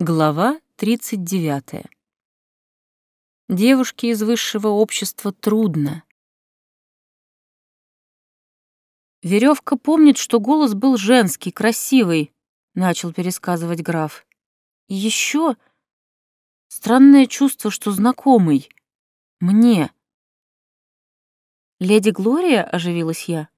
Глава 39. Девушке из высшего общества трудно. Веревка помнит, что голос был женский, красивый, начал пересказывать граф. Еще странное чувство, что знакомый. Мне. Леди Глория, оживилась я.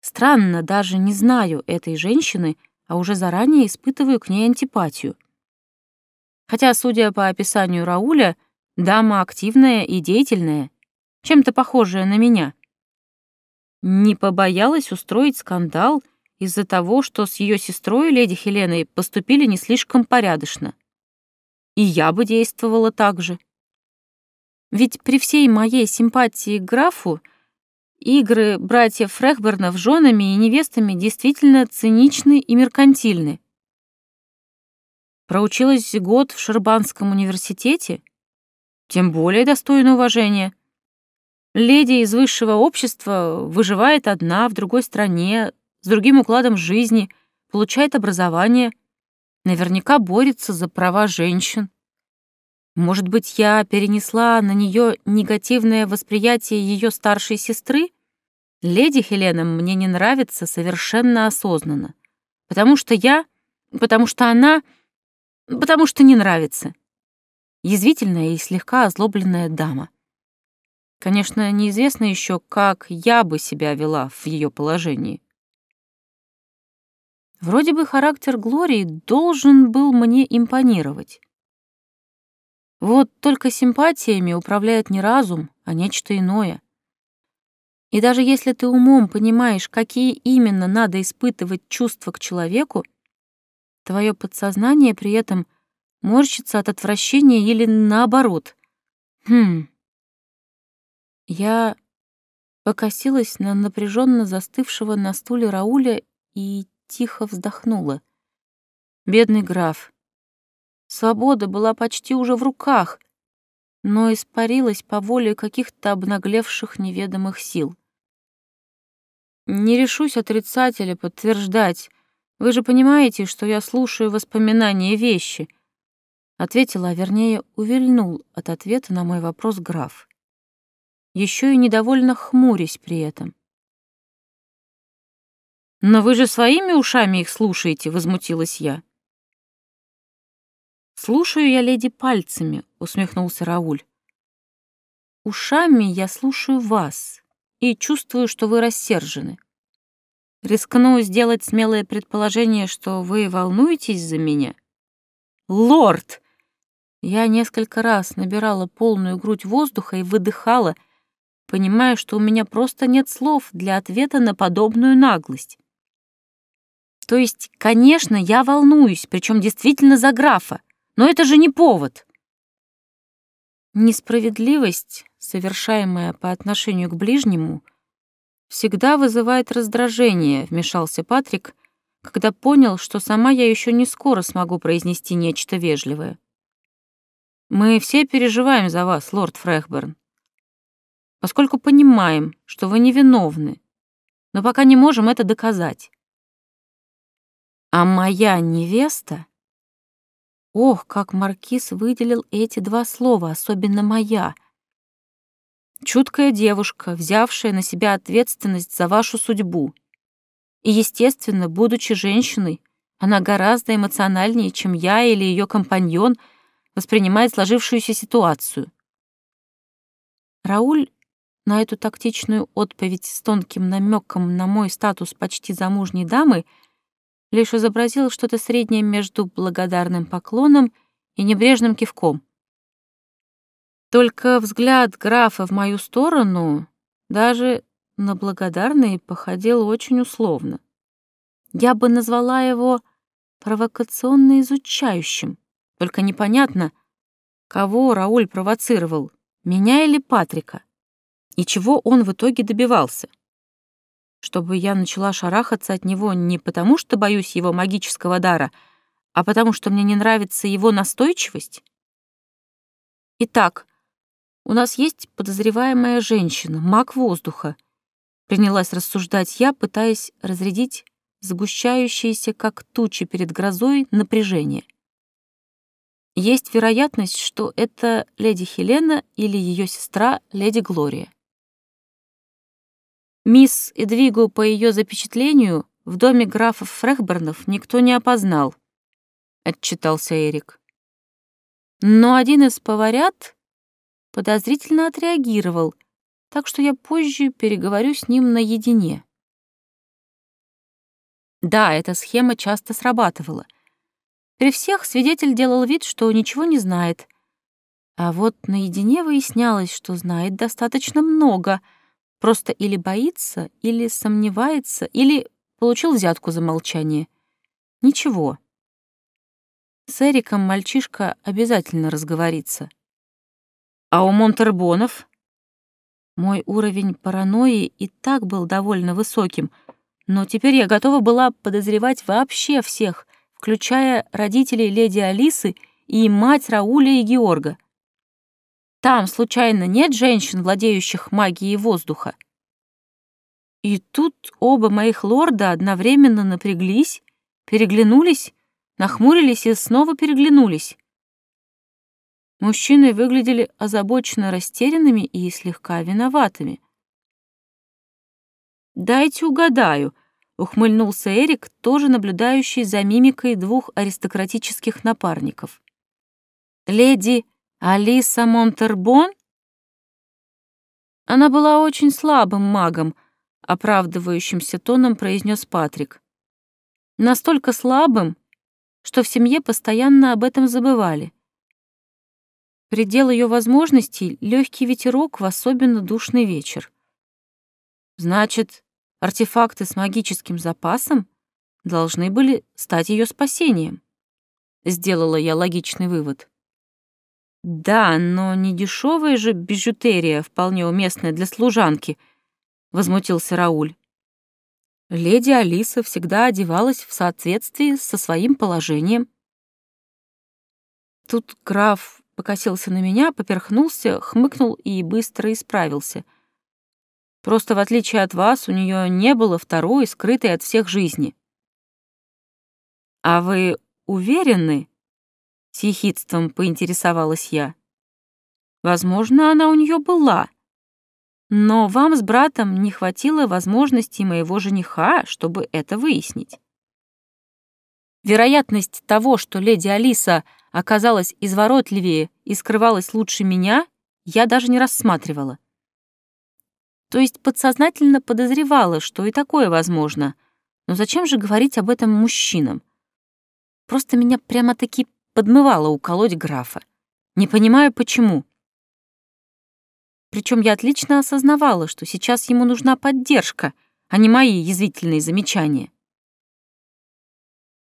Странно, даже не знаю этой женщины, а уже заранее испытываю к ней антипатию. Хотя, судя по описанию Рауля, дама активная и деятельная, чем-то похожая на меня. Не побоялась устроить скандал из-за того, что с ее сестрой, леди Хеленой, поступили не слишком порядочно. И я бы действовала так же. Ведь при всей моей симпатии к графу игры братьев Фрехбернов женами и невестами действительно циничны и меркантильны. Проучилась год в Шербанском университете? Тем более достойно уважения. Леди из высшего общества выживает одна в другой стране, с другим укладом жизни, получает образование, наверняка борется за права женщин. Может быть, я перенесла на нее негативное восприятие ее старшей сестры? Леди Хелена мне не нравится совершенно осознанно, потому что я, потому что она потому что не нравится. Язвительная и слегка озлобленная дама. Конечно, неизвестно еще, как я бы себя вела в ее положении. Вроде бы характер Глории должен был мне импонировать. Вот только симпатиями управляет не разум, а нечто иное. И даже если ты умом понимаешь, какие именно надо испытывать чувства к человеку, Твое подсознание при этом морщится от отвращения или наоборот. Хм. Я покосилась на напряженно застывшего на стуле Рауля и тихо вздохнула. Бедный граф. Свобода была почти уже в руках, но испарилась по воле каких-то обнаглевших неведомых сил. Не решусь отрицать или подтверждать, вы же понимаете, что я слушаю воспоминания вещи, ответила, а вернее, увильнул от ответа на мой вопрос граф. Еще и недовольно хмурясь при этом. «Но вы же своими ушами их слушаете», — возмутилась я. «Слушаю я леди пальцами», — усмехнулся Рауль. «Ушами я слушаю вас и чувствую, что вы рассержены. Рискну сделать смелое предположение, что вы волнуетесь за меня? Лорд! Я несколько раз набирала полную грудь воздуха и выдыхала, понимая, что у меня просто нет слов для ответа на подобную наглость. То есть, конечно, я волнуюсь, причем действительно за графа, но это же не повод. Несправедливость, совершаемая по отношению к ближнему — всегда вызывает раздражение», — вмешался Патрик, когда понял, что сама я еще не скоро смогу произнести нечто вежливое. «Мы все переживаем за вас, лорд Фрехберн, поскольку понимаем, что вы невиновны, но пока не можем это доказать. А моя невеста...» Ох, как Маркиз выделил эти два слова, особенно «моя», — Чуткая девушка, взявшая на себя ответственность за вашу судьбу. И, естественно, будучи женщиной, она гораздо эмоциональнее, чем я или ее компаньон, воспринимает сложившуюся ситуацию. Рауль на эту тактичную отповедь с тонким намеком на мой статус почти замужней дамы лишь изобразил что-то среднее между благодарным поклоном и небрежным кивком. Только взгляд графа в мою сторону даже на благодарный походил очень условно. Я бы назвала его провокационно изучающим, только непонятно, кого Рауль провоцировал, меня или Патрика, и чего он в итоге добивался. Чтобы я начала шарахаться от него не потому, что боюсь его магического дара, а потому что мне не нравится его настойчивость? Итак, у нас есть подозреваемая женщина, маг воздуха. Принялась рассуждать я, пытаясь разрядить сгущающееся, как тучи перед грозой, напряжение. есть вероятность, что это леди Хелена или ее сестра леди Глория. Мисс Эдвигу по ее запечатлению в доме графов Фрехбернов никто не опознал, отчитался Эрик. Но один из поварят подозрительно отреагировал, так что я позже переговорю с ним наедине. Да, эта схема часто срабатывала. При всех свидетель делал вид, что ничего не знает. А вот наедине выяснялось, что знает достаточно много. Просто или боится, или сомневается, или получил взятку за молчание. Ничего. С Эриком мальчишка обязательно разговорится. А у Монтербонов? Мой уровень паранойи и так был довольно высоким, но теперь я готова была подозревать вообще всех, включая родителей леди Алисы и мать Рауля и Георга. Там, случайно, нет женщин, владеющих магией воздуха? И тут оба моих лорда одновременно напряглись, переглянулись, нахмурились и снова переглянулись. Мужчины выглядели озабоченно растерянными и слегка виноватыми. «Дайте угадаю», ухмыльнулся Эрик, тоже наблюдающий за мимикой двух аристократических напарников. Леди Алиса Монтербон? Она была очень слабым магом, оправдывающимся тоном произнес Патрик. Настолько слабым, что в семье постоянно об этом забывали. Предел ее возможностей — легкий ветерок в особенно душный вечер. Значит, Артефакты с магическим запасом должны были стать ее спасением. Сделала я логичный вывод. Да, но не дешевая же бижутерия, вполне уместная для служанки, возмутился Рауль. Леди Алиса всегда одевалась в соответствии со своим положением. Тут граф покосился на меня, поперхнулся, хмыкнул и быстро исправился — Просто в отличие от вас, у нее не было второй, скрытой от всех жизни. А вы уверены? С ехидством поинтересовалась я. Возможно, она у нее была. Но вам с братом не хватило возможности моего жениха, чтобы это выяснить. Вероятность того, что леди Алиса оказалась изворотливее и скрывалась лучше меня, я даже не рассматривала. То есть подсознательно подозревала, что и такое возможно. Но зачем же говорить об этом мужчинам? Просто меня прямо-таки подмывало уколоть графа. Не понимаю, почему. Причем я отлично осознавала, что сейчас ему нужна поддержка, а не мои язвительные замечания.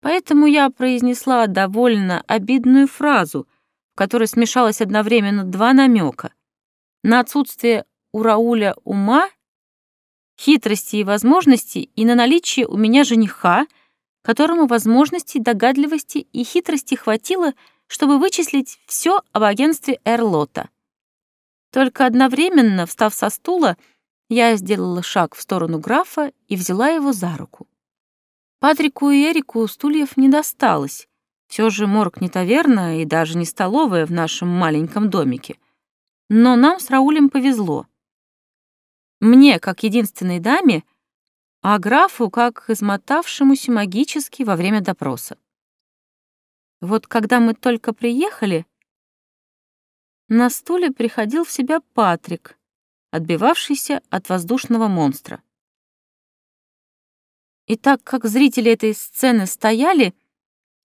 Поэтому я произнесла довольно обидную фразу, в которой смешалось одновременно два намека на отсутствие у Рауля ума, хитрости и возможностей, и на наличие у меня жениха, которому возможностей, догадливости и хитрости хватило, чтобы вычислить все об агентстве Эрлота. Только одновременно, встав со стула, я сделала шаг в сторону графа и взяла его за руку. Патрику и Эрику стульев не досталось. Все же морг не таверна и даже не столовая в нашем маленьком домике. Но нам с Раулем повезло. Мне, как единственной даме, а графу, как измотавшемуся магически во время допроса. Вот когда мы только приехали, на стуле приходил в себя Патрик, отбивавшийся от воздушного монстра. И так как зрители этой сцены стояли,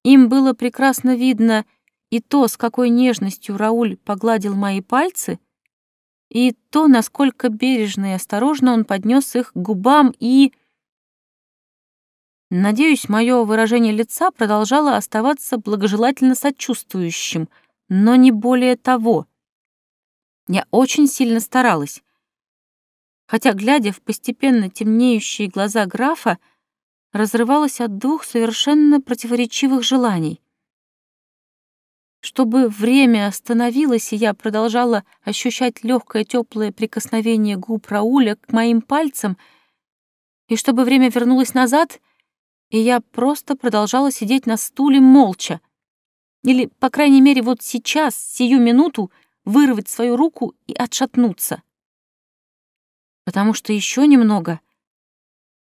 им было прекрасно видно и то, с какой нежностью Рауль погладил мои пальцы, и то, насколько бережно и осторожно он поднес их к губам и... Надеюсь, мое выражение лица продолжало оставаться благожелательно сочувствующим, но не более того. Я очень сильно старалась. Хотя, глядя в постепенно темнеющие глаза графа, разрывалась от двух совершенно противоречивых желаний чтобы время остановилось, и я продолжала ощущать легкое теплое прикосновение губ Рауля к моим пальцам, и чтобы время вернулось назад, и я просто продолжала сидеть на стуле молча. Или, по крайней мере, вот сейчас, сию минуту, вырвать свою руку и отшатнуться. Потому что еще немного,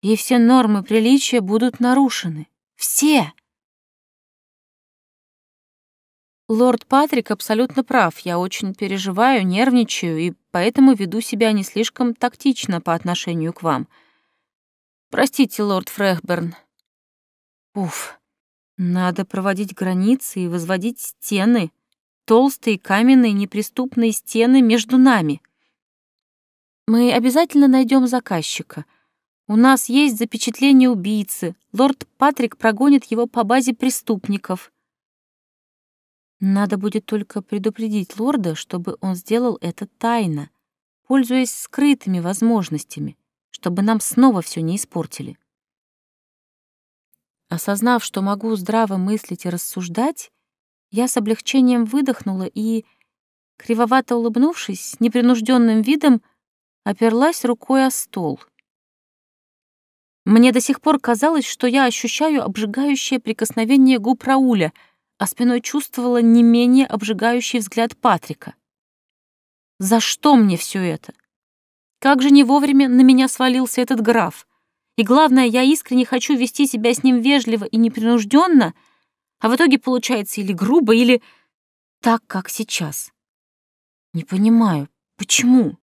и все нормы приличия будут нарушены. Все! Лорд Патрик абсолютно прав. Я очень переживаю, нервничаю и поэтому веду себя не слишком тактично по отношению к вам. Простите, лорд Фрехберн. Уф. Надо проводить границы и возводить стены. Толстые каменные неприступные стены между нами. Мы обязательно найдем заказчика. У нас есть запечатление убийцы. Лорд Патрик прогонит его по базе преступников. Надо будет только предупредить лорда, чтобы он сделал это тайно, пользуясь скрытыми возможностями, чтобы нам снова все не испортили. Осознав, что могу здраво мыслить и рассуждать, я с облегчением выдохнула и, кривовато улыбнувшись, с непринужденным видом оперлась рукой о стол. Мне до сих пор казалось, что я ощущаю обжигающее прикосновение губ Рауля — а спиной чувствовала не менее обжигающий взгляд Патрика. За что мне все это? Как же не вовремя на меня свалился этот граф? И главное, я искренне хочу вести себя с ним вежливо и непринужденно, а в итоге получается или грубо, или так, как сейчас. Не понимаю, почему?